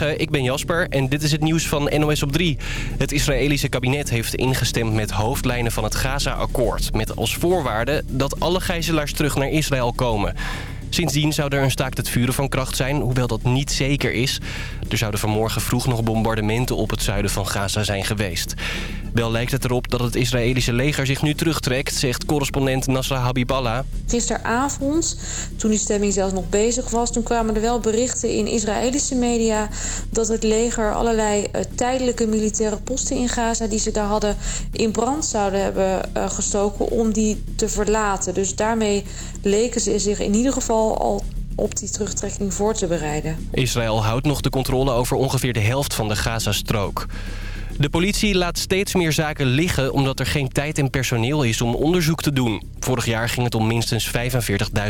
Ik ben Jasper en dit is het nieuws van NOS op 3. Het Israëlische kabinet heeft ingestemd met hoofdlijnen van het Gaza-akkoord... met als voorwaarde dat alle gijzelaars terug naar Israël komen... Sindsdien zou er een staakt het vuren van kracht zijn, hoewel dat niet zeker is. Er zouden vanmorgen vroeg nog bombardementen op het zuiden van Gaza zijn geweest. Wel lijkt het erop dat het Israëlische leger zich nu terugtrekt, zegt correspondent Nasra Habiballah. Gisteravond, toen die stemming zelfs nog bezig was... toen kwamen er wel berichten in Israëlische media... dat het leger allerlei uh, tijdelijke militaire posten in Gaza... die ze daar hadden in brand zouden hebben uh, gestoken om die te verlaten. Dus daarmee leken ze zich in ieder geval al op die terugtrekking voor te bereiden. Israël houdt nog de controle over ongeveer de helft van de Gazastrook. De politie laat steeds meer zaken liggen omdat er geen tijd en personeel is om onderzoek te doen. Vorig jaar ging het om minstens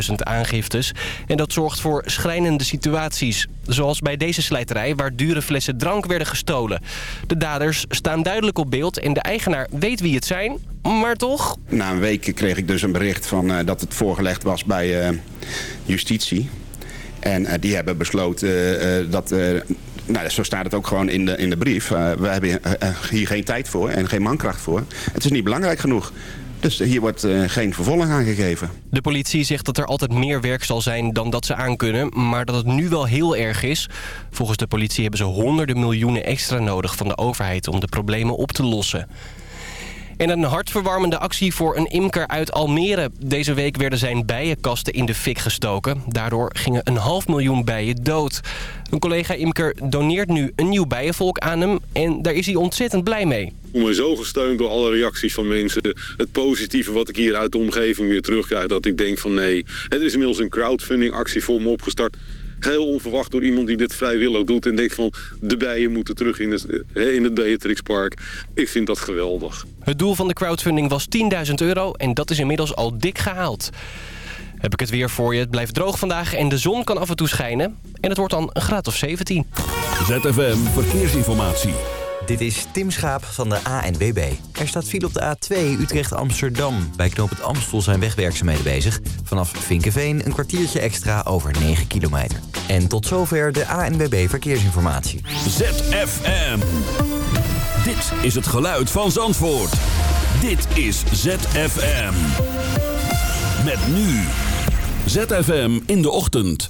45.000 aangiftes en dat zorgt voor schrijnende situaties. Zoals bij deze slijterij waar dure flessen drank werden gestolen. De daders staan duidelijk op beeld en de eigenaar weet wie het zijn, maar toch... Na een week kreeg ik dus een bericht van, uh, dat het voorgelegd was bij uh, justitie. En uh, die hebben besloten dat nou, zo staat het ook gewoon in de, in de brief. Uh, we hebben hier geen tijd voor en geen mankracht voor. Het is niet belangrijk genoeg. Dus hier wordt geen vervolging aangegeven. De politie zegt dat er altijd meer werk zal zijn dan dat ze aankunnen... maar dat het nu wel heel erg is. Volgens de politie hebben ze honderden miljoenen extra nodig van de overheid... om de problemen op te lossen. En een hartverwarmende actie voor een imker uit Almere. Deze week werden zijn bijenkasten in de fik gestoken. Daardoor gingen een half miljoen bijen dood. Een collega-imker doneert nu een nieuw bijenvolk aan hem... en daar is hij ontzettend blij mee. Ik ben zo gesteund door alle reacties van mensen. Het positieve wat ik hier uit de omgeving weer terugkrijg... dat ik denk van nee, het is inmiddels een crowdfunding actie voor me opgestart heel onverwacht door iemand die dit vrijwillig doet... en denkt van de bijen moeten terug in het, in het Beatrix Park. Ik vind dat geweldig. Het doel van de crowdfunding was 10.000 euro en dat is inmiddels al dik gehaald. Heb ik het weer voor je. Het blijft droog vandaag en de zon kan af en toe schijnen. En het wordt dan een graad of 17. ZFM Verkeersinformatie. Dit is Tim Schaap van de ANWB. Er staat file op de A2 Utrecht-Amsterdam. Bij knoop het Amstel zijn wegwerkzaamheden bezig. Vanaf Vinkenveen een kwartiertje extra over 9 kilometer. En tot zover de ANWB Verkeersinformatie. ZFM. Dit is het geluid van Zandvoort. Dit is ZFM. Met nu. ZFM in de ochtend.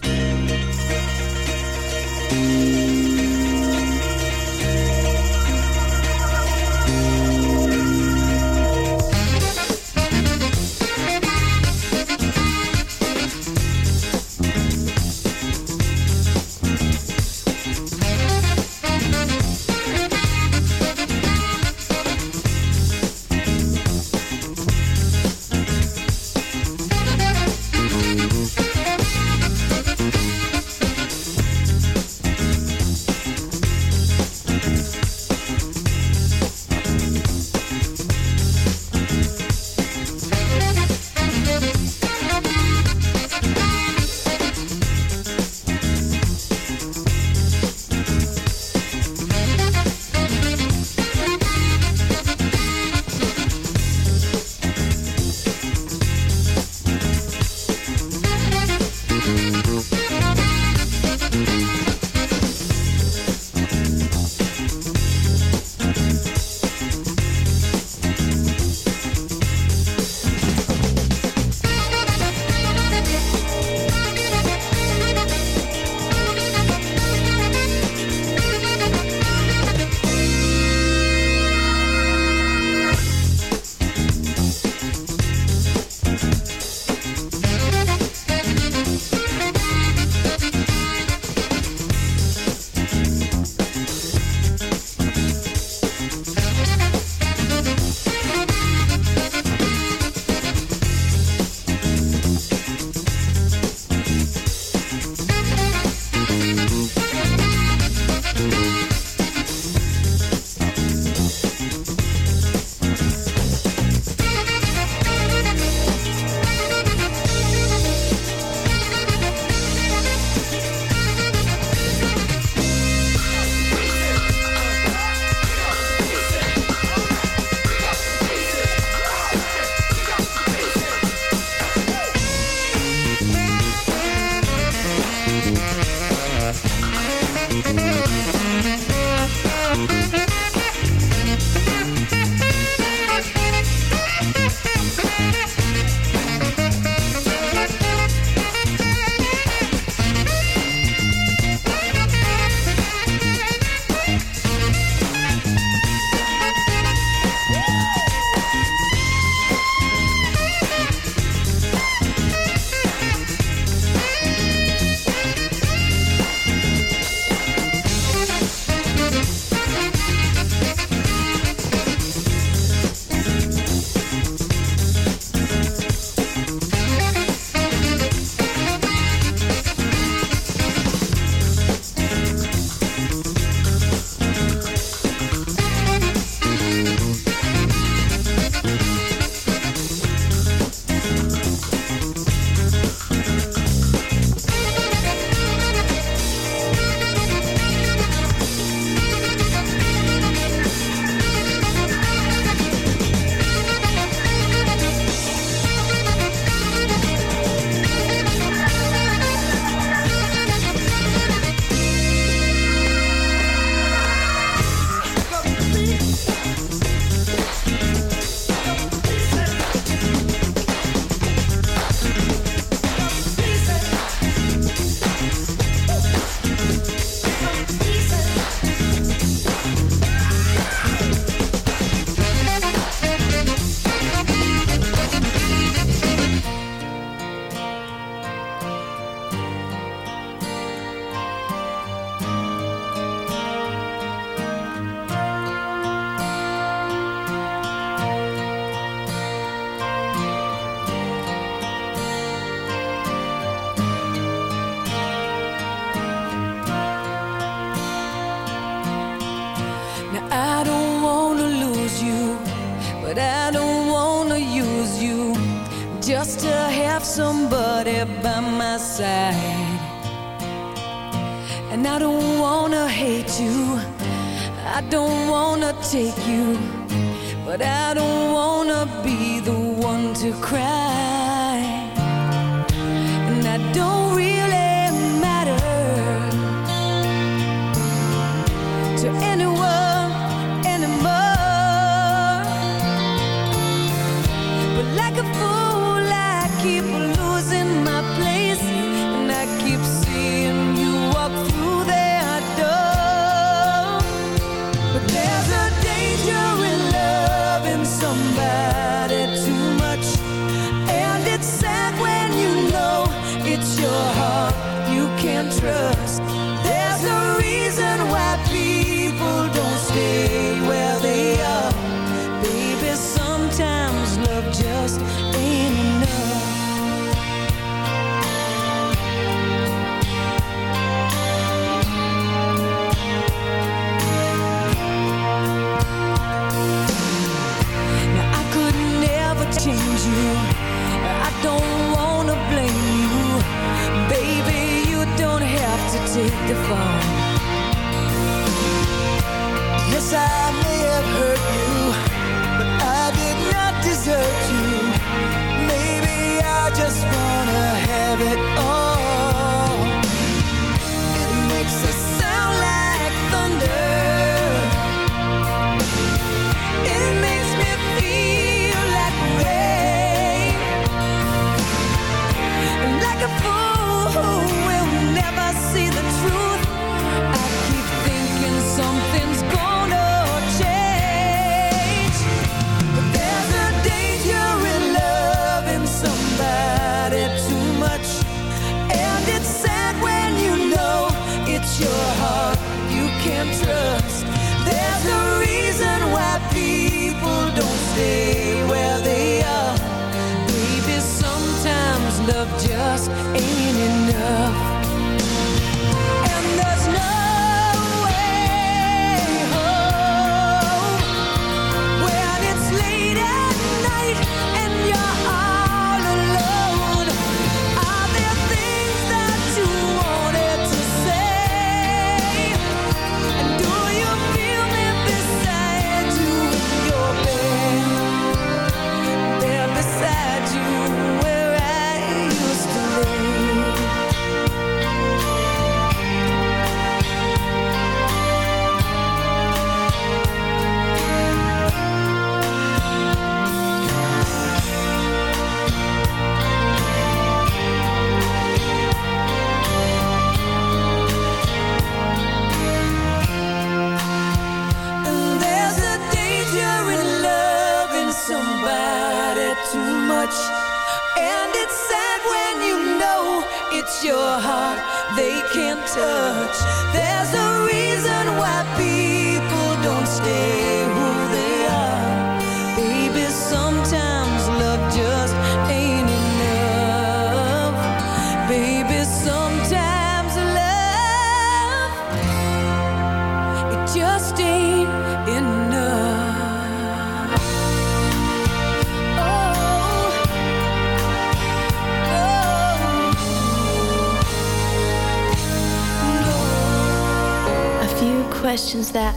to anyone.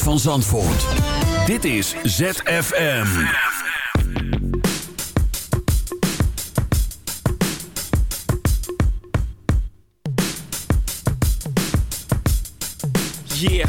Van Zandvoort. Dit is ZFM. Yeah,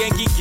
Yankee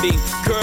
being Girl,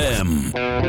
M.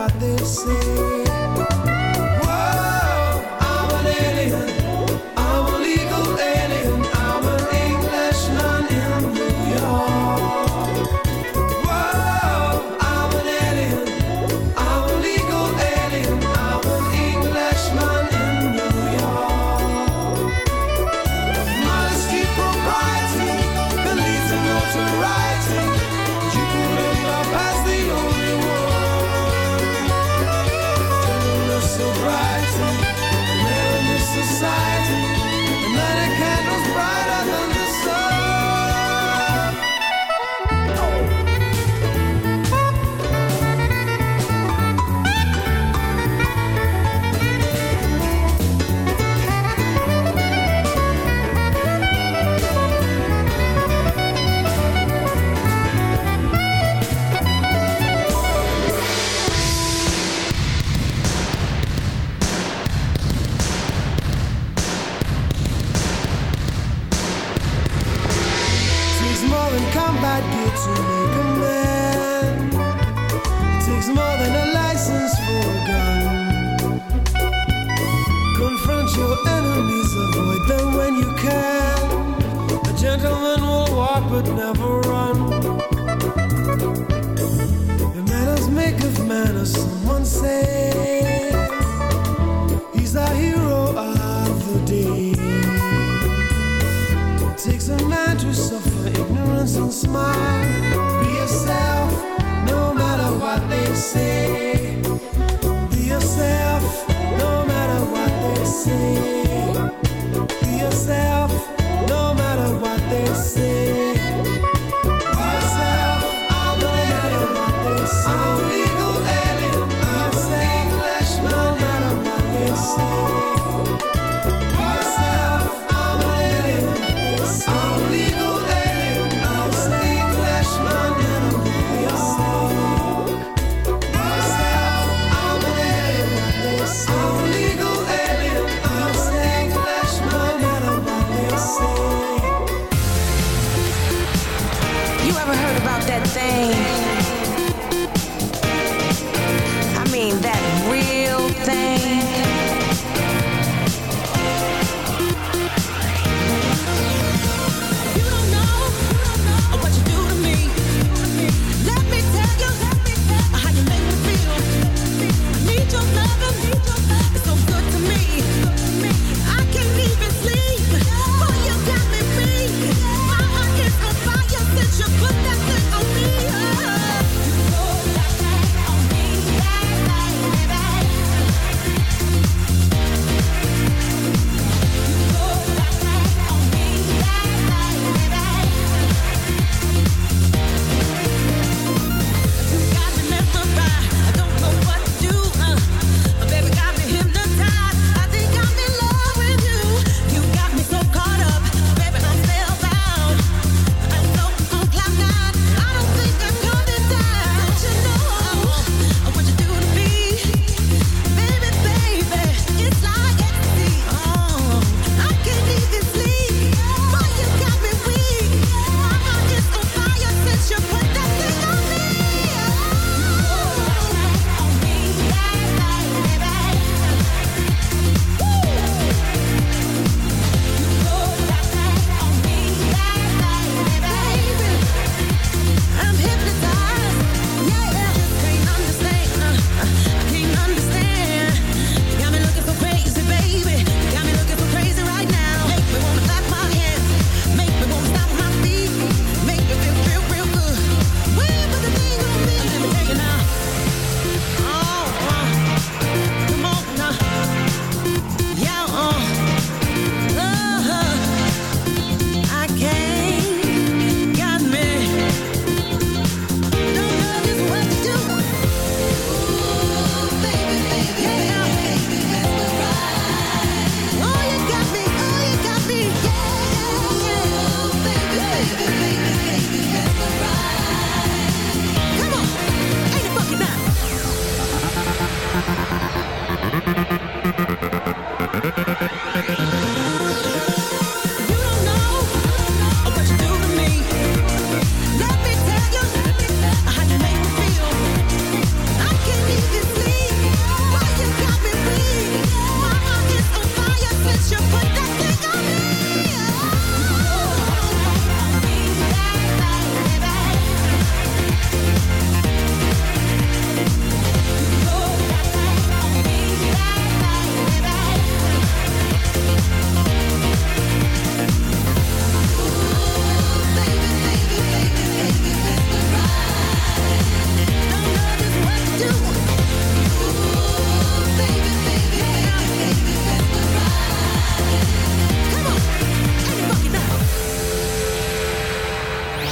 what they say.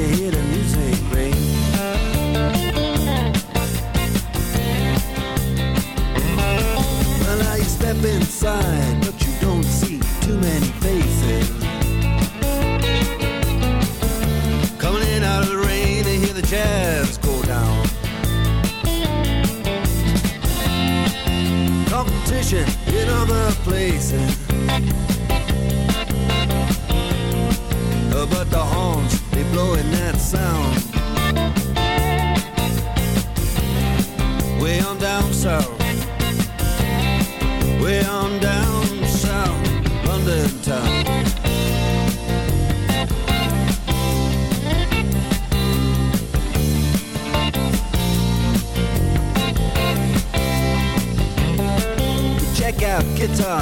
you hear the music. Well, you step inside, but you don't see too many faces. Coming in out of the rain hear the jazz go down. Competition in other places.